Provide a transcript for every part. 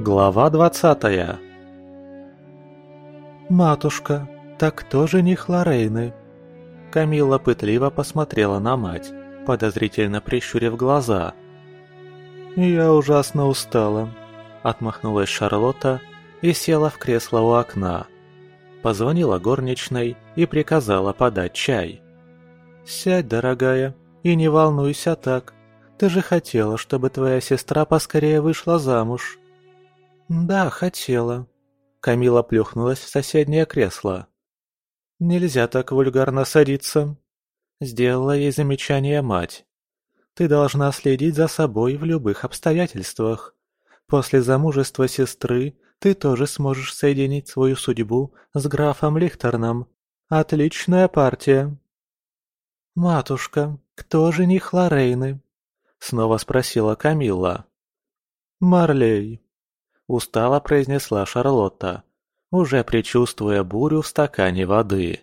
Глава двадцатая «Матушка, так кто жених Лорейны?» Камила пытливо посмотрела на мать, подозрительно прищурив глаза. «Я ужасно устала», — отмахнулась Шарлотта и села в кресло у окна. Позвонила горничной и приказала подать чай. «Сядь, дорогая, и не волнуйся так. Ты же хотела, чтобы твоя сестра поскорее вышла замуж». «Да, хотела». Камила плюхнулась в соседнее кресло. «Нельзя так вульгарно садиться», — сделала ей замечание мать. «Ты должна следить за собой в любых обстоятельствах. После замужества сестры ты тоже сможешь соединить свою судьбу с графом Лихтерном. Отличная партия!» «Матушка, кто жених Лорейны?» — снова спросила Камилла. «Марлей», — устало произнесла Шарлотта, уже предчувствуя бурю в стакане воды.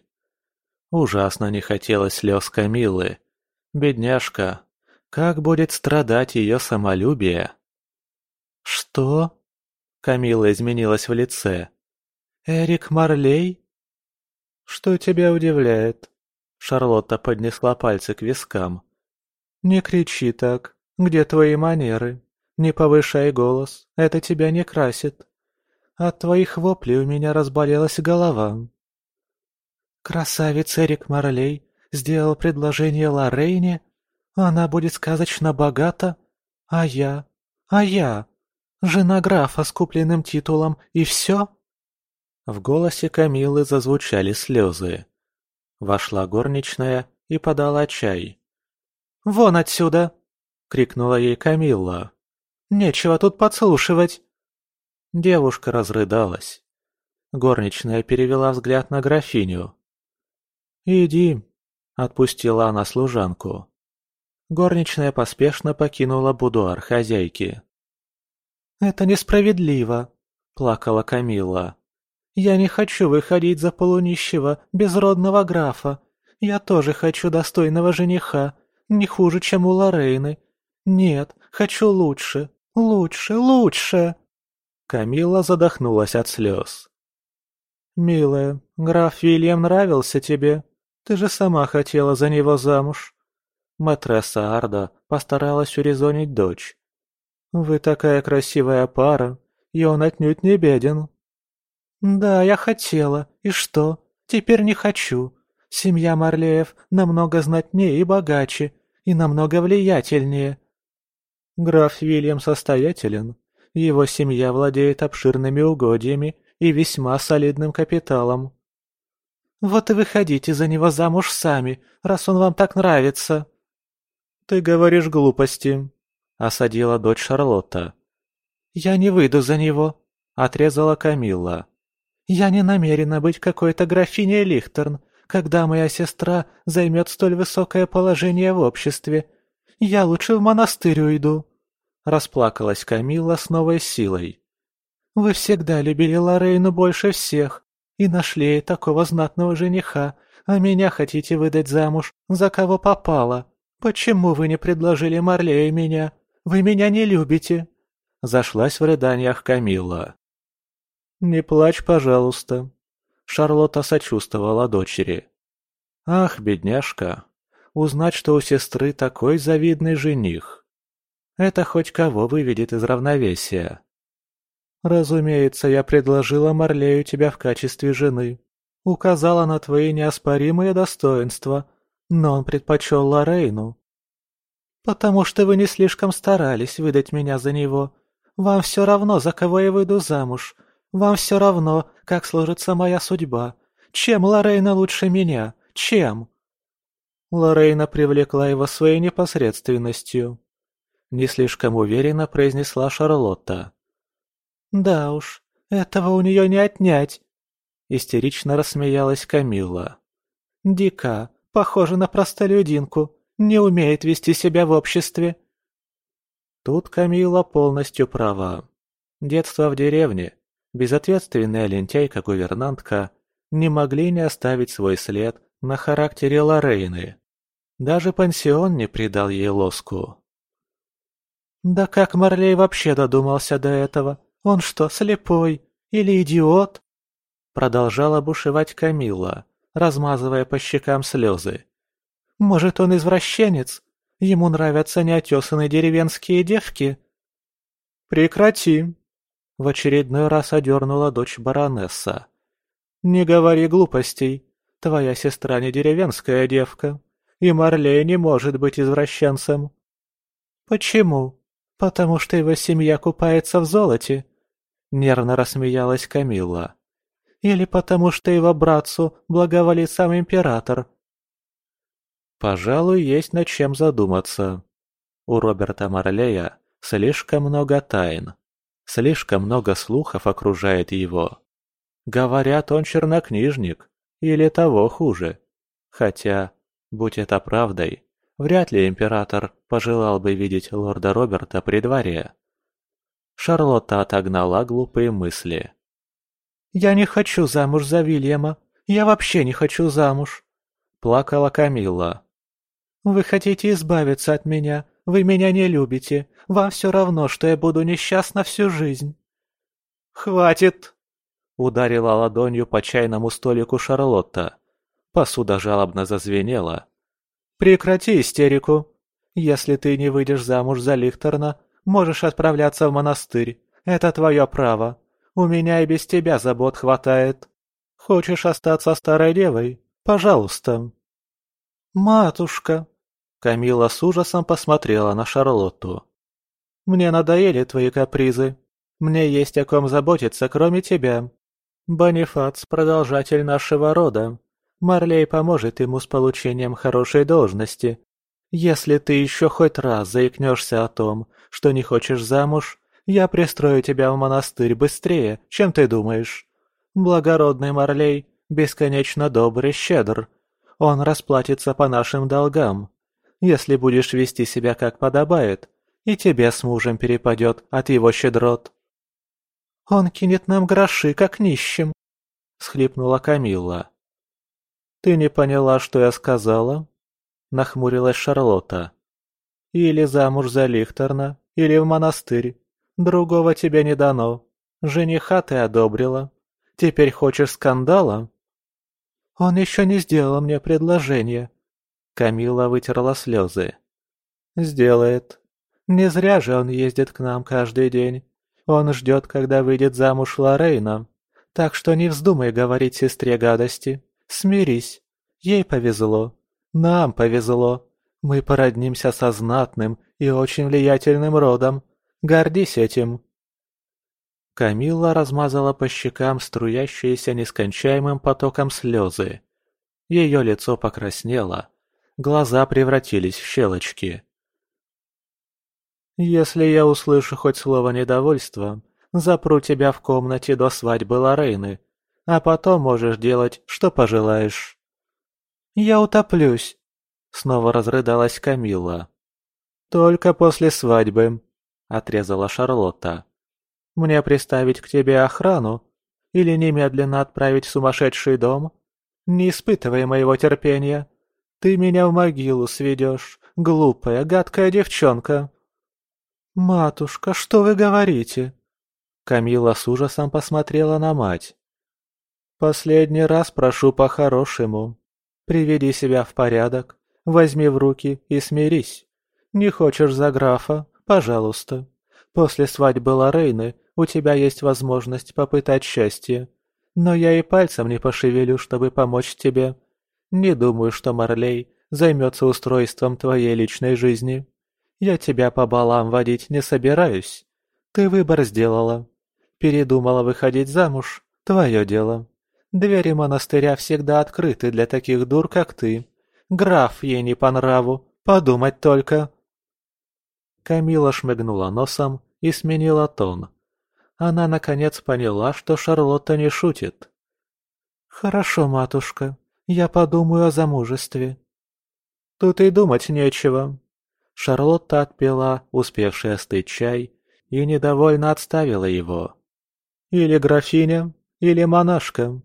Ужасно не хотелось слез Камиллы. Бедняжка, как будет страдать ее самолюбие? «Что?» Камила изменилась в лице. «Эрик Марлей?» «Что тебя удивляет?» Шарлотта поднесла пальцы к вискам. «Не кричи так. Где твои манеры? Не повышай голос, это тебя не красит. От твоих воплей у меня разболелась голова». «Красавец Эрик Марлей сделал предложение Лорейне? Она будет сказочно богата? А я? А я? Жена графа с купленным титулом и все?» В голосе Камилы зазвучали слезы. Вошла горничная и подала чай. «Вон отсюда!» — крикнула ей Камилла. «Нечего тут подслушивать!» Девушка разрыдалась. Горничная перевела взгляд на графиню. «Иди», — отпустила она служанку. Горничная поспешно покинула будуар хозяйки. «Это несправедливо», — плакала Камилла. Я не хочу выходить за полунищего, безродного графа. Я тоже хочу достойного жениха, не хуже, чем у Лорейны. Нет, хочу лучше, лучше, лучше!» Камила задохнулась от слез. «Милая, граф Вильям нравился тебе. Ты же сама хотела за него замуж». Матресса Арда постаралась урезонить дочь. «Вы такая красивая пара, и он отнюдь не беден». «Да, я хотела. И что? Теперь не хочу. Семья Марлеев намного знатнее и богаче, и намного влиятельнее». Граф Вильям состоятелен. Его семья владеет обширными угодьями и весьма солидным капиталом. «Вот и выходите за него замуж сами, раз он вам так нравится». «Ты говоришь глупости», — осадила дочь Шарлотта. «Я не выйду за него», — отрезала Камилла. Я не намерена быть какой-то графиней Лихтерн, когда моя сестра займет столь высокое положение в обществе. Я лучше в монастырь уйду». Расплакалась Камила с новой силой. «Вы всегда любили Лорейну больше всех и нашли ей такого знатного жениха, а меня хотите выдать замуж, за кого попало. Почему вы не предложили Марлею меня? Вы меня не любите!» Зашлась в рыданиях Камила. «Не плачь, пожалуйста». Шарлотта сочувствовала дочери. «Ах, бедняжка, узнать, что у сестры такой завидный жених. Это хоть кого выведет из равновесия. Разумеется, я предложила Марлею тебя в качестве жены. Указала на твои неоспоримые достоинства, но он предпочел Лорейну. Потому что вы не слишком старались выдать меня за него. Вам все равно, за кого я выйду замуж, вам все равно, как сложится моя судьба. Чем Лорейна лучше меня? Чем?» Лорейна привлекла его своей непосредственностью. Не слишком уверенно произнесла Шарлотта. «Да уж, этого у нее не отнять!» Истерично рассмеялась Камилла. «Дика, похожа на простолюдинку, не умеет вести себя в обществе». Тут Камилла полностью права. Детство в деревне, безответственная лентяйка-гувернантка не могли не оставить свой след на характере Лорейны. Даже пансион не придал ей лоску. «Да как Марлей вообще додумался до этого? Он что, слепой? Или идиот?» Продолжала бушевать Камилла, размазывая по щекам слезы. «Может, он извращенец? Ему нравятся неотесанные деревенские девки?» «Прекрати!» — в очередной раз одернула дочь баронесса. «Не говори глупостей. Твоя сестра не деревенская девка, и Марлей не может быть извращенцем». «Почему? Потому что его семья купается в золоте?» Нервно рассмеялась Камилла. «Или потому что его братцу благоволит сам император?» Пожалуй, есть над чем задуматься. У Роберта Марлея слишком много тайн. Слишком много слухов окружает его. Говорят, он чернокнижник. Или того хуже. Хотя, будь это правдой, вряд ли император пожелал бы видеть лорда Роберта при дворе. Шарлотта отогнала глупые мысли. «Я не хочу замуж за Вильяма. Я вообще не хочу замуж!» Плакала Камилла. «Вы хотите избавиться от меня. Вы меня не любите. Вам все равно, что я буду несчастна всю жизнь». «Хватит!» Ударила ладонью по чайному столику Шарлотта. Посуда жалобно зазвенела. «Прекрати истерику. Если ты не выйдешь замуж за Лихтерна, Можешь отправляться в монастырь. Это твое право. У меня и без тебя забот хватает. Хочешь остаться старой девой? Пожалуйста». «Матушка!» Камила с ужасом посмотрела на Шарлотту. «Мне надоели твои капризы. Мне есть о ком заботиться, кроме тебя. Бонифац – продолжатель нашего рода. Марлей поможет ему с получением хорошей должности. Если ты еще хоть раз заикнешься о том, что не хочешь замуж, я пристрою тебя в монастырь быстрее, чем ты думаешь. Благородный Марлей бесконечно добрый и щедр. Он расплатится по нашим долгам. Если будешь вести себя как подобает, и тебе с мужем перепадет от его щедрот. «Он кинет нам гроши, как нищим», — схлипнула Камилла. «Ты не поняла, что я сказала?» — нахмурилась Шарлотта. Или замуж за Лихтерна, или в монастырь. Другого тебе не дано. Жениха ты одобрила. Теперь хочешь скандала?» «Он еще не сделал мне предложение». Камила вытерла слезы. «Сделает. Не зря же он ездит к нам каждый день. Он ждет, когда выйдет замуж Лорейна. Так что не вздумай говорить сестре гадости. Смирись. Ей повезло. Нам повезло. Мы породнимся со знатным и очень влиятельным родом. Гордись этим!» Камилла размазала по щекам струящиеся нескончаемым потоком слезы. Ее лицо покраснело, глаза превратились в щелочки. «Если я услышу хоть слово недовольства, запру тебя в комнате до свадьбы Лорейны, а потом можешь делать, что пожелаешь». «Я утоплюсь», Снова разрыдалась Камилла. «Только после свадьбы», — отрезала Шарлотта. «Мне приставить к тебе охрану? Или немедленно отправить в сумасшедший дом? Не испытывай моего терпения. Ты меня в могилу сведешь, глупая, гадкая девчонка». «Матушка, что вы говорите?» Камила с ужасом посмотрела на мать. «Последний раз прошу по-хорошему. Приведи себя в порядок. Возьми в руки и смирись. Не хочешь за графа? Пожалуйста. После свадьбы Лорейны у тебя есть возможность попытать счастье. Но я и пальцем не пошевелю, чтобы помочь тебе. Не думаю, что Марлей займется устройством твоей личной жизни. Я тебя по балам водить не собираюсь. Ты выбор сделала. Передумала выходить замуж – твое дело. Двери монастыря всегда открыты для таких дур, как ты. Граф ей не по нраву, подумать только!» Камила шмыгнула носом и сменила тон. Она наконец поняла, что Шарлотта не шутит. «Хорошо, матушка, я подумаю о замужестве». «Тут и думать нечего». Шарлотта отпила успевший остыть чай и недовольно отставила его. «Или графиня, или монашка.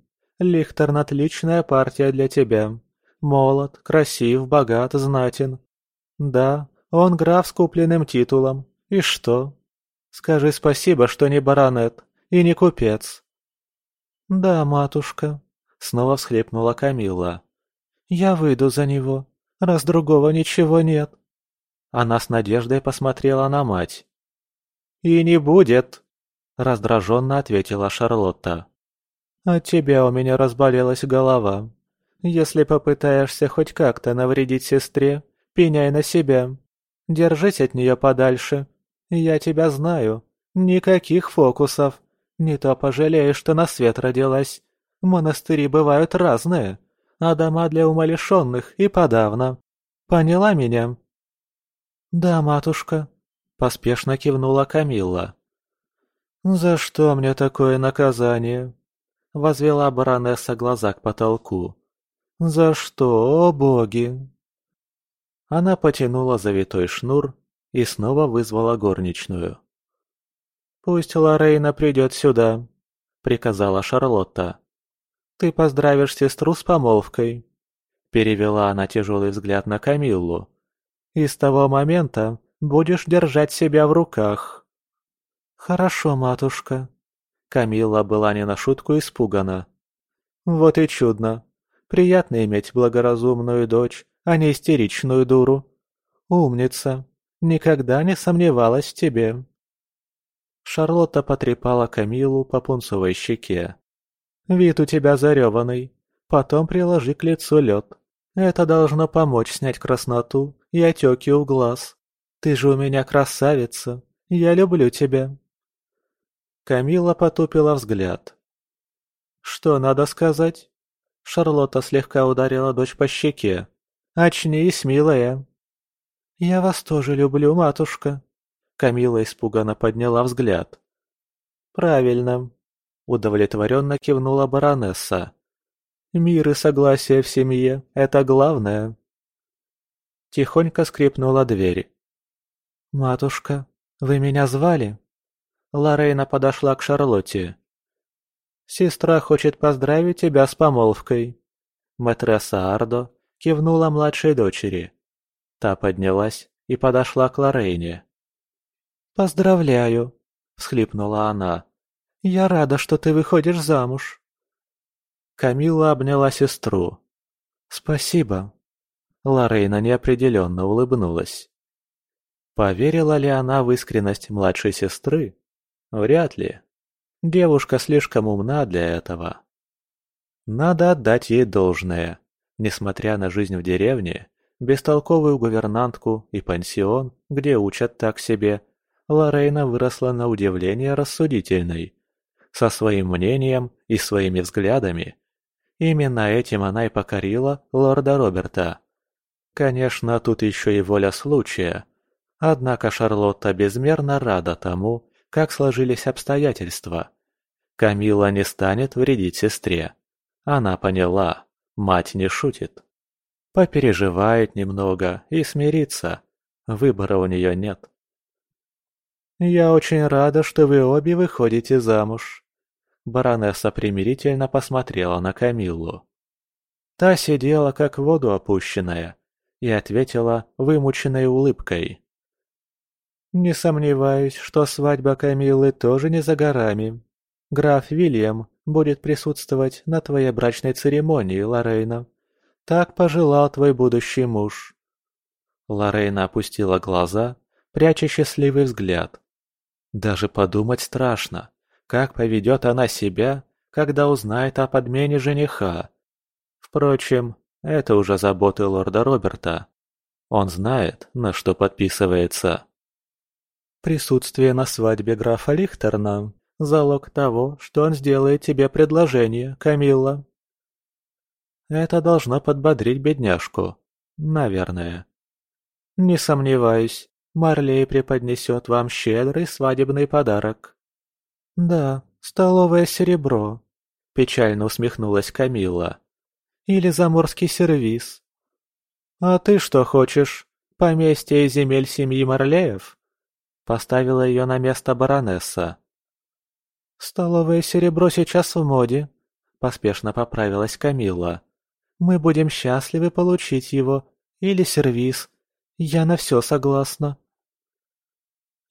Лихтерн отличная партия для тебя. Молод, красив, богат, знатен. Да, он граф с купленным титулом. И что? Скажи спасибо, что не баронет и не купец». «Да, матушка», — снова всхлипнула Камилла. «Я выйду за него, раз другого ничего нет». Она с надеждой посмотрела на мать. «И не будет», — раздраженно ответила Шарлотта. «От тебя у меня разболелась голова. Если попытаешься хоть как-то навредить сестре, пеняй на себя. Держись от нее подальше. Я тебя знаю. Никаких фокусов. Не то пожалеешь, что на свет родилась. Монастыри бывают разные, а дома для умалишенных и подавно. Поняла меня?» «Да, матушка», — поспешно кивнула Камилла. «За что мне такое наказание?» — возвела баронесса глаза к потолку. «За что, боги?» Она потянула завитой шнур и снова вызвала горничную. «Пусть Лорейна придет сюда», — приказала Шарлотта. «Ты поздравишь сестру с помолвкой», — перевела она тяжелый взгляд на Камиллу. «И с того момента будешь держать себя в руках». «Хорошо, матушка». Камилла была не на шутку испугана. «Вот и чудно. Приятно иметь благоразумную дочь, а не истеричную дуру. Умница. Никогда не сомневалась в тебе». Шарлотта потрепала Камилу по пунцовой щеке. «Вид у тебя зареванный. Потом приложи к лицу лед. Это должно помочь снять красноту и отеки у глаз. Ты же у меня красавица. Я люблю тебя». Камила потупила взгляд. «Что надо сказать?» Шарлотта слегка ударила дочь по щеке. «Очнись, милая!» «Я вас тоже люблю, матушка!» Камила испуганно подняла взгляд. «Правильно!» – удовлетворенно кивнула баронесса. «Мир и согласие в семье – это главное!» Тихонько скрипнула дверь. «Матушка, вы меня звали?» Лорейна подошла к Шарлотте. «Сестра хочет поздравить тебя с помолвкой». Матресса Ардо кивнула младшей дочери. Та поднялась и подошла к Лорейне. «Поздравляю», — всхлипнула она. «Я рада, что ты выходишь замуж». Камила обняла сестру. «Спасибо». Лорейна неопределенно улыбнулась. Поверила ли она в искренность младшей сестры? Вряд ли. Девушка слишком умна для этого. Надо отдать ей должное. Несмотря на жизнь в деревне, бестолковую гувернантку и пансион, где учат так себе, Лорейна выросла на удивление рассудительной. Со своим мнением и своими взглядами. Именно этим она и покорила лорда Роберта. Конечно, тут еще и воля случая. Однако Шарлотта безмерно рада тому, как сложились обстоятельства. Камила не станет вредить сестре. Она поняла, мать не шутит. Попереживает немного и смирится. Выбора у нее нет. «Я очень рада, что вы обе выходите замуж». Баронесса примирительно посмотрела на Камиллу. Та сидела, как в воду опущенная, и ответила вымученной улыбкой. Не сомневаюсь, что свадьба Камиллы тоже не за горами. Граф Вильям будет присутствовать на твоей брачной церемонии, Лорейна. Так пожелал твой будущий муж». Лорейна опустила глаза, пряча счастливый взгляд. Даже подумать страшно, как поведет она себя, когда узнает о подмене жениха. Впрочем, это уже заботы лорда Роберта. Он знает, на что подписывается. Присутствие на свадьбе графа Лихтерна – залог того, что он сделает тебе предложение, Камилла. Это должно подбодрить бедняжку. Наверное. Не сомневаюсь, Марлей преподнесет вам щедрый свадебный подарок. Да, столовое серебро. Печально усмехнулась Камилла. Или заморский сервиз. А ты что хочешь? Поместье и земель семьи Марлеев? Поставила ее на место баронесса. «Столовое серебро сейчас в моде», — поспешно поправилась Камилла. «Мы будем счастливы получить его. Или сервиз. Я на все согласна».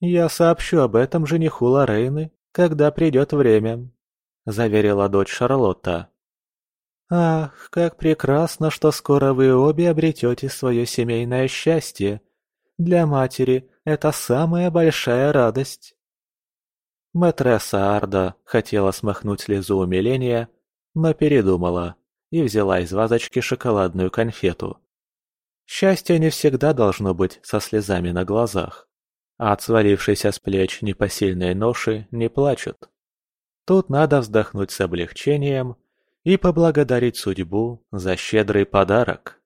«Я сообщу об этом жениху Лорейны, когда придет время», — заверила дочь Шарлотта. «Ах, как прекрасно, что скоро вы обе обретете свое семейное счастье. Для матери это самая большая радость». Мэтресса Арда хотела смахнуть слезу умиления, но передумала и взяла из вазочки шоколадную конфету. Счастье не всегда должно быть со слезами на глазах а от свалившейся с плеч непосильной ноши не плачут. Тут надо вздохнуть с облегчением и поблагодарить судьбу за щедрый подарок.